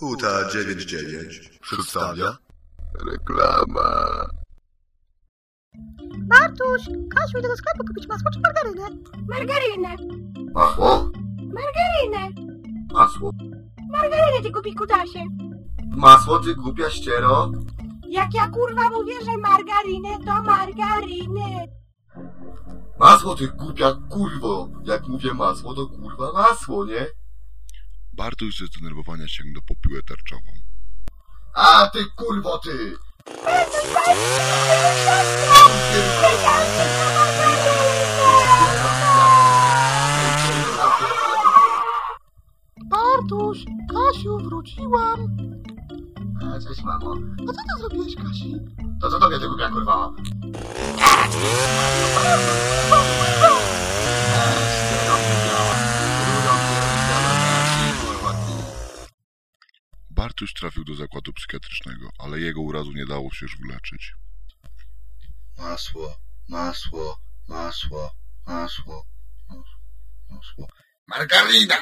Huta 99 przedstawia Reklama. Bartuś, Kasiu, idę do sklepu kupić masło czy margarynę? Margarynę, Masło? margarynę, Masło. margarynę ty kupi kutasie. Masło, ty głupia ściero? Jak ja kurwa mówię, że margarynę, to margarynę. Masło, ty głupia kurwo. Jak mówię masło, to kurwa masło, nie? Bartuś ze zdenerwowania sięgnął po piłę tarczową. A ty kurwo, ty! Bartuś, Kasiu, wróciłam. A, Cześć, mamo. A co ty zrobiłeś, Kasi? To co tobie, ty głupia kurwa? Bartuś trafił do zakładu psychiatrycznego, ale jego urazu nie dało się już wyleczyć. Masło, masło, masło, masło, masło. Margarina!